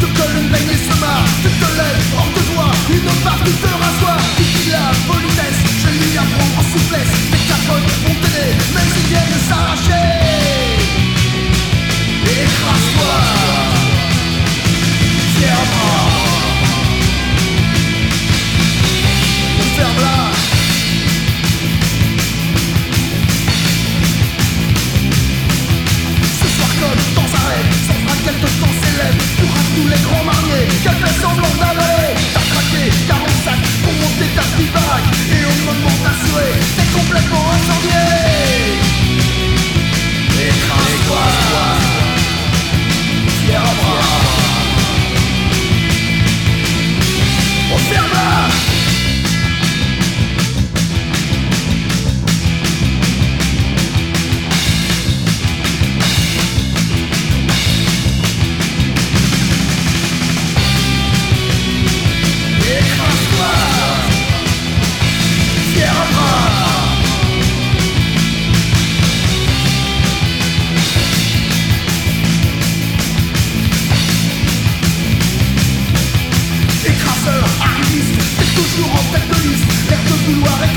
te colle une baigne et se marre Tu te lèves hors de une partie te rassoit Tu dis la politesse, je lui apprends en souplesse. Tes capotes vont t'aider, mais ils viennent s'arracher. Écrase-toi Fièrement Ferme-la Complètement go.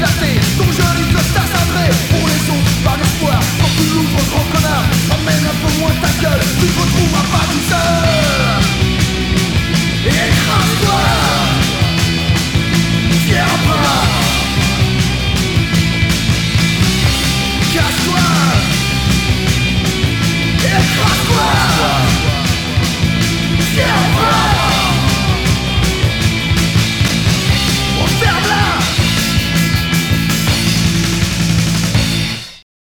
justice